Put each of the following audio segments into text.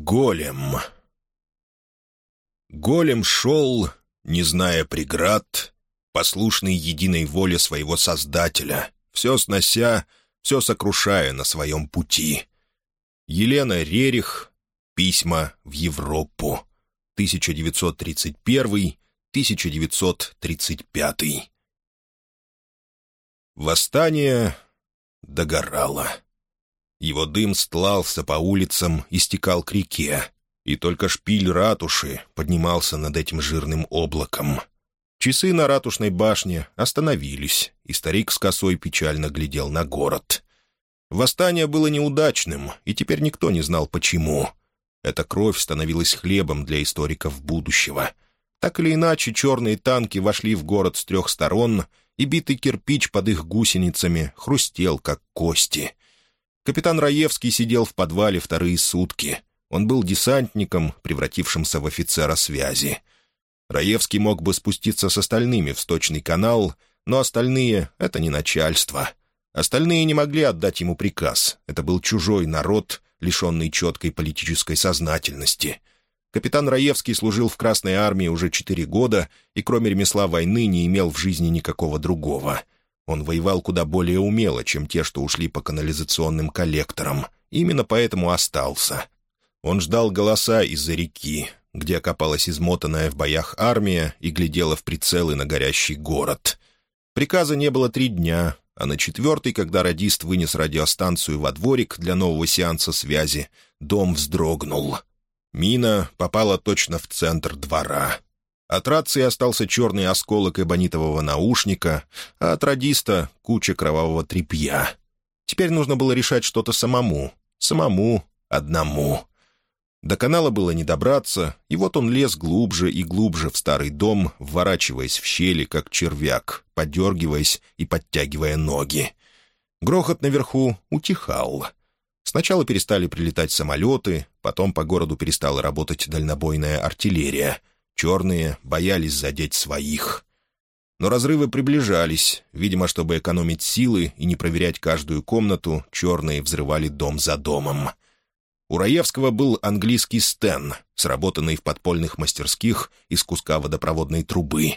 Голем Голем шел, не зная преград, послушный единой воле своего Создателя, все снося, все сокрушая на своем пути. Елена Рерих. Письма в Европу. 1931-1935. Восстание догорало. Его дым стлался по улицам и стекал к реке, и только шпиль ратуши поднимался над этим жирным облаком. Часы на ратушной башне остановились, и старик с косой печально глядел на город. Восстание было неудачным, и теперь никто не знал, почему. Эта кровь становилась хлебом для историков будущего. Так или иначе, черные танки вошли в город с трех сторон, и битый кирпич под их гусеницами хрустел, как кости. Капитан Раевский сидел в подвале вторые сутки. Он был десантником, превратившимся в офицера связи. Раевский мог бы спуститься с остальными в сточный канал, но остальные — это не начальство. Остальные не могли отдать ему приказ. Это был чужой народ, лишенный четкой политической сознательности. Капитан Раевский служил в Красной армии уже четыре года и, кроме ремесла войны, не имел в жизни никакого другого. Он воевал куда более умело, чем те, что ушли по канализационным коллекторам. Именно поэтому остался. Он ждал голоса из-за реки, где окопалась измотанная в боях армия и глядела в прицелы на горящий город. Приказа не было три дня, а на четвертый, когда радист вынес радиостанцию во дворик для нового сеанса связи, дом вздрогнул. Мина попала точно в центр двора. От рации остался черный осколок эбонитового наушника, а от радиста — куча кровавого тряпья. Теперь нужно было решать что-то самому. Самому, одному. До канала было не добраться, и вот он лез глубже и глубже в старый дом, вворачиваясь в щели, как червяк, подергиваясь и подтягивая ноги. Грохот наверху утихал. Сначала перестали прилетать самолеты, потом по городу перестала работать дальнобойная артиллерия. Черные боялись задеть своих. Но разрывы приближались. Видимо, чтобы экономить силы и не проверять каждую комнату, черные взрывали дом за домом. У Раевского был английский стен, сработанный в подпольных мастерских из куска водопроводной трубы.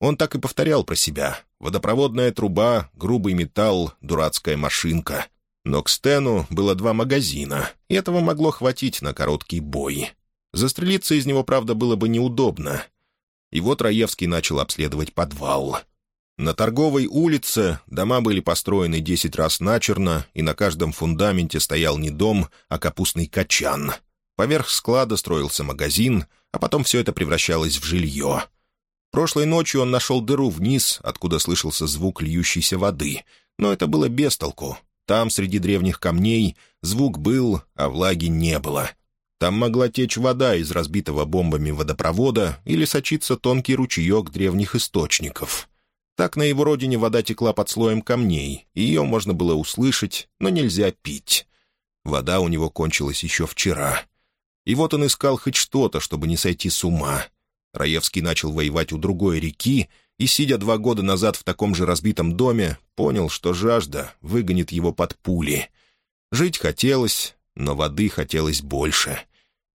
Он так и повторял про себя. Водопроводная труба, грубый металл, дурацкая машинка. Но к стену было два магазина, и этого могло хватить на короткий бой. Застрелиться из него, правда, было бы неудобно. И вот Раевский начал обследовать подвал. На торговой улице дома были построены десять раз начерно, и на каждом фундаменте стоял не дом, а капустный качан. Поверх склада строился магазин, а потом все это превращалось в жилье. Прошлой ночью он нашел дыру вниз, откуда слышался звук льющейся воды, но это было без толку. Там, среди древних камней, звук был, а влаги не было. Там могла течь вода из разбитого бомбами водопровода или сочиться тонкий ручеек древних источников — так на его родине вода текла под слоем камней, и ее можно было услышать, но нельзя пить. Вода у него кончилась еще вчера. И вот он искал хоть что-то, чтобы не сойти с ума. Раевский начал воевать у другой реки, и, сидя два года назад в таком же разбитом доме, понял, что жажда выгонит его под пули. Жить хотелось, но воды хотелось больше.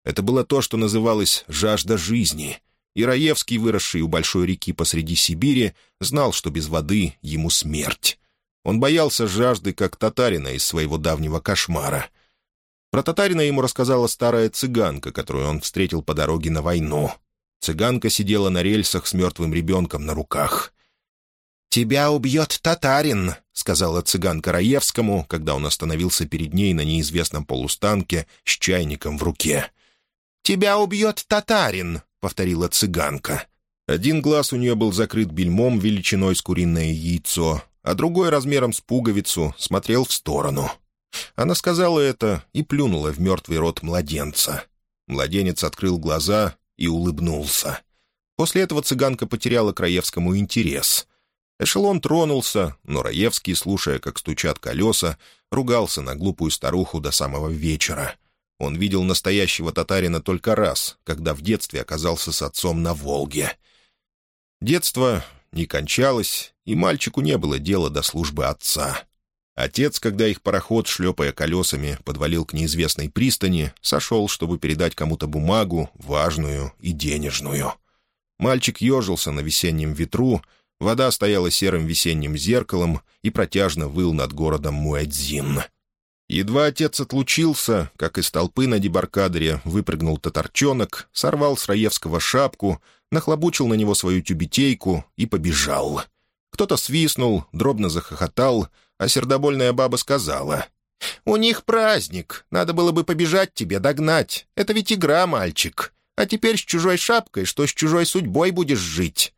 Это было то, что называлось «жажда жизни», и Раевский, выросший у большой реки посреди Сибири, знал, что без воды ему смерть. Он боялся жажды, как татарина из своего давнего кошмара. Про татарина ему рассказала старая цыганка, которую он встретил по дороге на войну. Цыганка сидела на рельсах с мертвым ребенком на руках. «Тебя убьет татарин», — сказала цыганка Раевскому, когда он остановился перед ней на неизвестном полустанке с чайником в руке. «Тебя убьет татарин», повторила цыганка. Один глаз у нее был закрыт бельмом величиной с куриное яйцо, а другой размером с пуговицу смотрел в сторону. Она сказала это и плюнула в мертвый рот младенца. Младенец открыл глаза и улыбнулся. После этого цыганка потеряла Краевскому интерес. Эшелон тронулся, но Раевский, слушая, как стучат колеса, ругался на глупую старуху до самого вечера. Он видел настоящего татарина только раз, когда в детстве оказался с отцом на Волге. Детство не кончалось, и мальчику не было дела до службы отца. Отец, когда их пароход, шлепая колесами, подвалил к неизвестной пристани, сошел, чтобы передать кому-то бумагу, важную и денежную. Мальчик ежился на весеннем ветру, вода стояла серым весенним зеркалом и протяжно выл над городом Муэдзин. Едва отец отлучился, как из толпы на дебаркадере выпрыгнул татарчонок, сорвал с Раевского шапку, нахлобучил на него свою тюбетейку и побежал. Кто-то свистнул, дробно захохотал, а сердобольная баба сказала. «У них праздник. Надо было бы побежать тебе, догнать. Это ведь игра, мальчик. А теперь с чужой шапкой, что с чужой судьбой будешь жить».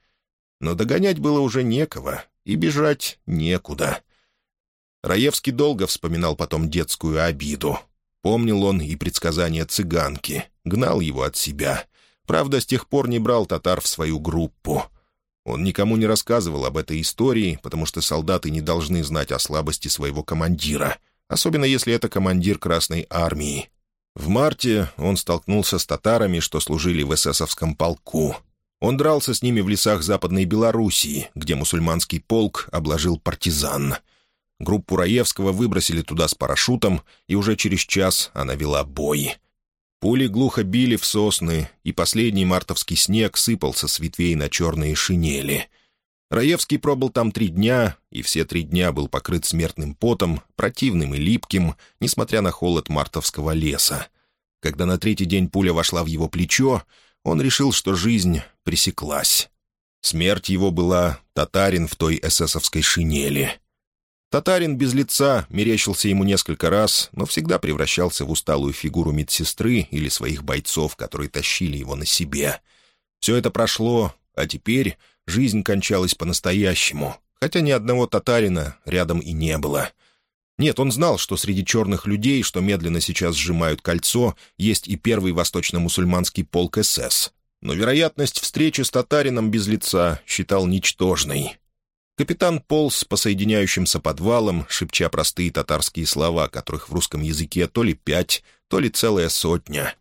Но догонять было уже некого, и бежать некуда. Раевский долго вспоминал потом детскую обиду. Помнил он и предсказания цыганки, гнал его от себя. Правда, с тех пор не брал татар в свою группу. Он никому не рассказывал об этой истории, потому что солдаты не должны знать о слабости своего командира, особенно если это командир Красной Армии. В марте он столкнулся с татарами, что служили в эсэсовском полку. Он дрался с ними в лесах Западной Белоруссии, где мусульманский полк обложил партизан. Группу Раевского выбросили туда с парашютом, и уже через час она вела бой. Пули глухо били в сосны, и последний мартовский снег сыпался с ветвей на черные шинели. Раевский пробыл там три дня, и все три дня был покрыт смертным потом, противным и липким, несмотря на холод мартовского леса. Когда на третий день пуля вошла в его плечо, он решил, что жизнь пресеклась. Смерть его была татарин в той эсэсовской шинели. Татарин без лица мерещился ему несколько раз, но всегда превращался в усталую фигуру медсестры или своих бойцов, которые тащили его на себе. Все это прошло, а теперь жизнь кончалась по-настоящему, хотя ни одного татарина рядом и не было. Нет, он знал, что среди черных людей, что медленно сейчас сжимают кольцо, есть и первый восточно-мусульманский полк СС. Но вероятность встречи с татарином без лица считал ничтожной. Капитан полз по соединяющимся подвалам, шепча простые татарские слова, которых в русском языке то ли пять, то ли целая сотня.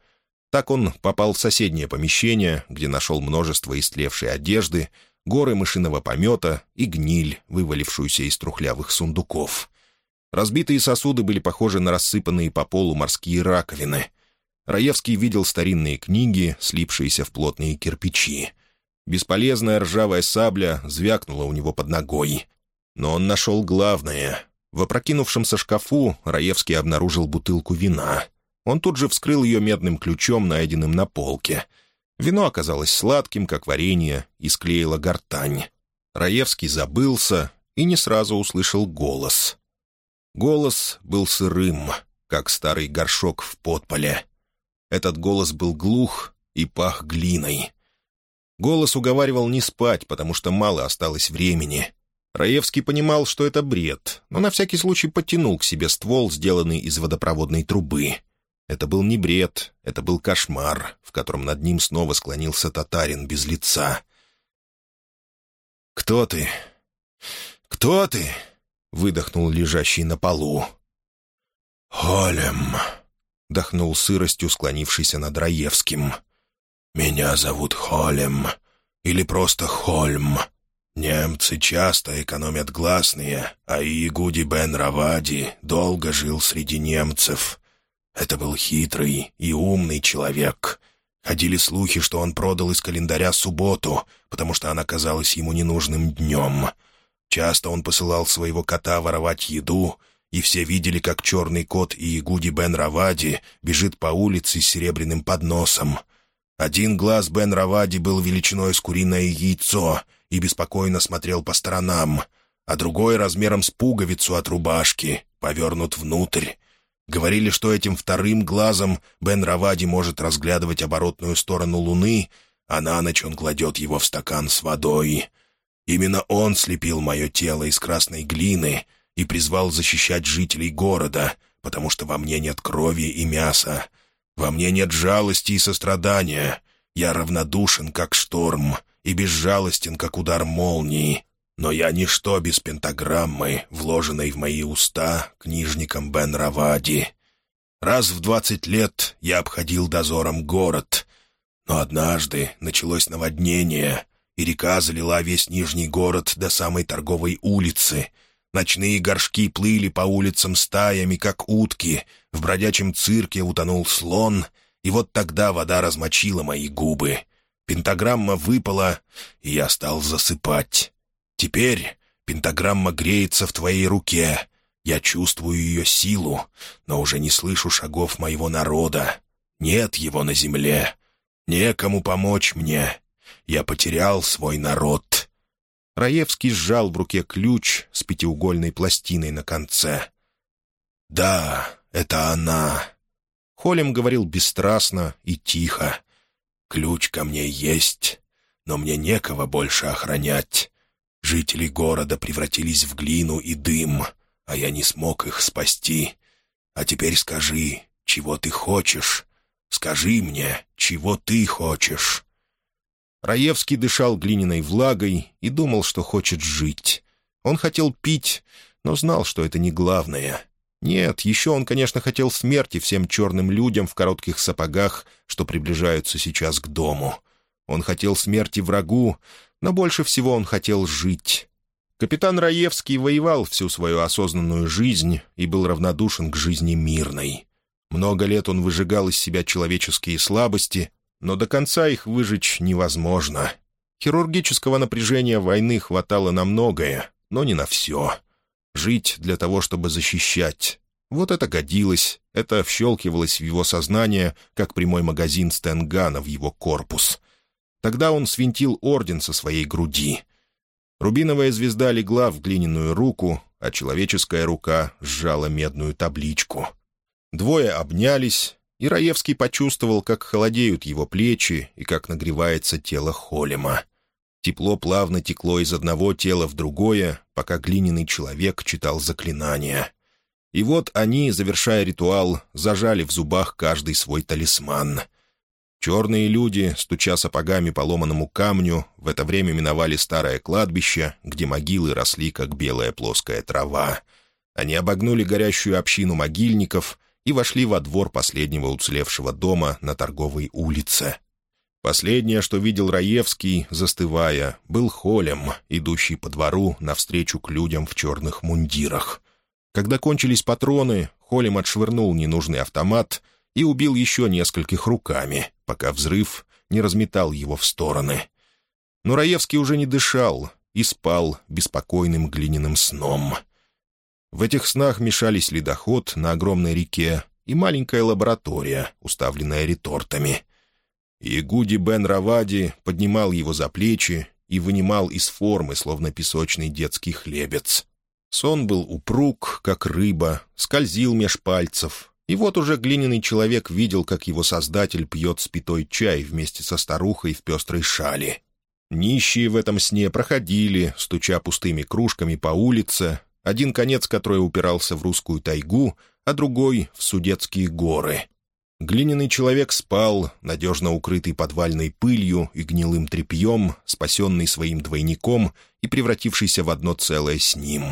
Так он попал в соседнее помещение, где нашел множество истлевшей одежды, горы мышиного помета и гниль, вывалившуюся из трухлявых сундуков. Разбитые сосуды были похожи на рассыпанные по полу морские раковины. Раевский видел старинные книги, слипшиеся в плотные кирпичи — Бесполезная ржавая сабля звякнула у него под ногой. Но он нашел главное. В опрокинувшемся шкафу Раевский обнаружил бутылку вина. Он тут же вскрыл ее медным ключом, найденным на полке. Вино оказалось сладким, как варенье, и склеило гортань. Раевский забылся и не сразу услышал голос. Голос был сырым, как старый горшок в подполе. Этот голос был глух и пах глиной. Голос уговаривал не спать, потому что мало осталось времени. Раевский понимал, что это бред, но на всякий случай подтянул к себе ствол, сделанный из водопроводной трубы. Это был не бред, это был кошмар, в котором над ним снова склонился татарин без лица. «Кто ты? Кто ты?» — выдохнул лежащий на полу. «Холем», — дохнул сыростью, склонившийся над Раевским. «Меня зовут Холем, или просто Хольм. Немцы часто экономят гласные, а Иегуди бен Равади долго жил среди немцев. Это был хитрый и умный человек. Ходили слухи, что он продал из календаря субботу, потому что она казалась ему ненужным днем. Часто он посылал своего кота воровать еду, и все видели, как черный кот Иегуди бен Равади бежит по улице с серебряным подносом — один глаз Бен Равади был величиной с куриное яйцо и беспокойно смотрел по сторонам, а другой размером с пуговицу от рубашки, повернут внутрь. Говорили, что этим вторым глазом Бен Равади может разглядывать оборотную сторону луны, а на ночь он кладет его в стакан с водой. Именно он слепил мое тело из красной глины и призвал защищать жителей города, потому что во мне нет крови и мяса, во мне нет жалости и сострадания. Я равнодушен, как шторм, и безжалостен, как удар молнии. Но я ничто без пентаграммы, вложенной в мои уста книжником Бен Равади. Раз в двадцать лет я обходил дозором город. Но однажды началось наводнение, и река залила весь нижний город до самой торговой улицы. Ночные горшки плыли по улицам стаями, как утки. В бродячем цирке утонул слон. И вот тогда вода размочила мои губы. Пентаграмма выпала, и я стал засыпать. Теперь пентаграмма греется в твоей руке. Я чувствую ее силу, но уже не слышу шагов моего народа. Нет его на земле. Некому помочь мне. Я потерял свой народ». Раевский сжал в руке ключ с пятиугольной пластиной на конце. «Да, это она». Холем говорил бесстрастно и тихо. «Ключ ко мне есть, но мне некого больше охранять. Жители города превратились в глину и дым, а я не смог их спасти. А теперь скажи, чего ты хочешь? Скажи мне, чего ты хочешь?» Раевский дышал глиняной влагой и думал, что хочет жить. Он хотел пить, но знал, что это не главное. Нет, еще он, конечно, хотел смерти всем черным людям в коротких сапогах, что приближаются сейчас к дому. Он хотел смерти врагу, но больше всего он хотел жить. Капитан Раевский воевал всю свою осознанную жизнь и был равнодушен к жизни мирной. Много лет он выжигал из себя человеческие слабости, но до конца их выжечь невозможно. Хирургического напряжения войны хватало на многое, но не на все. Жить для того, чтобы защищать. Вот это годилось, это вщелкивалось в его сознание, как прямой магазин Стенгана в его корпус. Тогда он свинтил орден со своей груди. Рубиновая звезда легла в глиняную руку, а человеческая рука сжала медную табличку. Двое обнялись, и Раевский почувствовал, как холодеют его плечи и как нагревается тело Холема. Тепло плавно текло из одного тела в другое, пока глиняный человек читал заклинания. И вот они, завершая ритуал, зажали в зубах каждый свой талисман. Черные люди, стуча сапогами по ломаному камню, в это время миновали старое кладбище, где могилы росли, как белая плоская трава. Они обогнули горящую общину могильников — и вошли во двор последнего уцелевшего дома на торговой улице. Последнее, что видел Раевский, застывая, был холем, идущий по двору навстречу к людям в черных мундирах. Когда кончились патроны, Холем отшвырнул ненужный автомат и убил еще нескольких руками, пока взрыв не разметал его в стороны. Но Раевский уже не дышал и спал беспокойным глиняным сном — в этих снах мешались ледоход на огромной реке и маленькая лаборатория, уставленная ретортами. Ягуди Бен Равади поднимал его за плечи и вынимал из формы, словно песочный детский хлебец. Сон был упруг, как рыба, скользил меж пальцев, и вот уже глиняный человек видел, как его создатель пьет спитой чай вместе со старухой в пестрой шали. Нищие в этом сне проходили, стуча пустыми кружками по улице, один конец которой упирался в русскую тайгу, а другой — в Судетские горы. Глиняный человек спал, надежно укрытый подвальной пылью и гнилым тряпьем, спасенный своим двойником и превратившийся в одно целое с ним.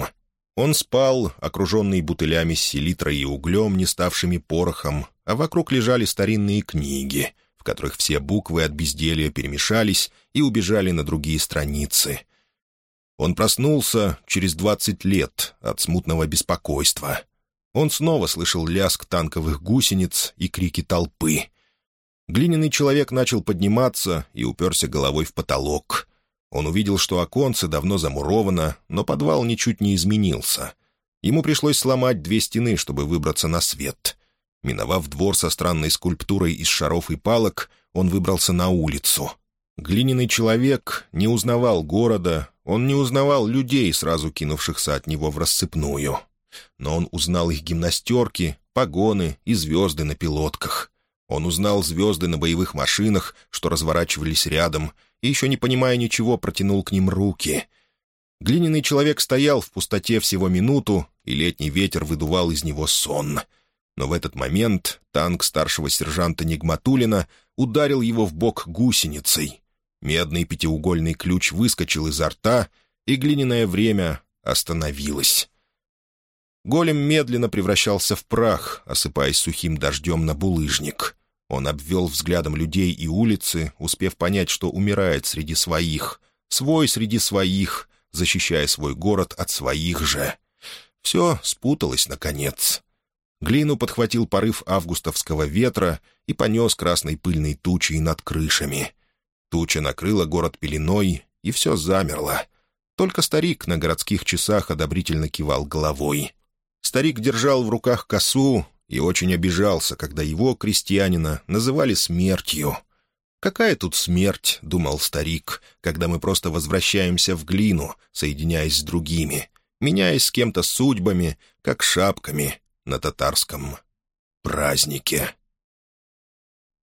Он спал, окруженный бутылями с селитрой и углем, не ставшими порохом, а вокруг лежали старинные книги, в которых все буквы от безделья перемешались и убежали на другие страницы — он проснулся через двадцать лет от смутного беспокойства. Он снова слышал лязг танковых гусениц и крики толпы. Глиняный человек начал подниматься и уперся головой в потолок. Он увидел, что оконце давно замуровано, но подвал ничуть не изменился. Ему пришлось сломать две стены, чтобы выбраться на свет. Миновав двор со странной скульптурой из шаров и палок, он выбрался на улицу. Глиняный человек не узнавал города, он не узнавал людей, сразу кинувшихся от него в рассыпную. Но он узнал их гимнастерки, погоны и звезды на пилотках. Он узнал звезды на боевых машинах, что разворачивались рядом, и, еще не понимая ничего, протянул к ним руки. Глиняный человек стоял в пустоте всего минуту, и летний ветер выдувал из него сон. Но в этот момент танк старшего сержанта Нигматулина ударил его в бок гусеницей, Медный пятиугольный ключ выскочил изо рта, и глиняное время остановилось. Голем медленно превращался в прах, осыпаясь сухим дождем на булыжник. Он обвел взглядом людей и улицы, успев понять, что умирает среди своих, свой среди своих, защищая свой город от своих же. Все спуталось, наконец. Глину подхватил порыв августовского ветра и понес красной пыльной тучей над крышами. Туча накрыла город пеленой, и все замерло. Только старик на городских часах одобрительно кивал головой. Старик держал в руках косу и очень обижался, когда его, крестьянина, называли смертью. «Какая тут смерть?» — думал старик, когда мы просто возвращаемся в глину, соединяясь с другими, меняясь с кем-то судьбами, как шапками, на татарском празднике.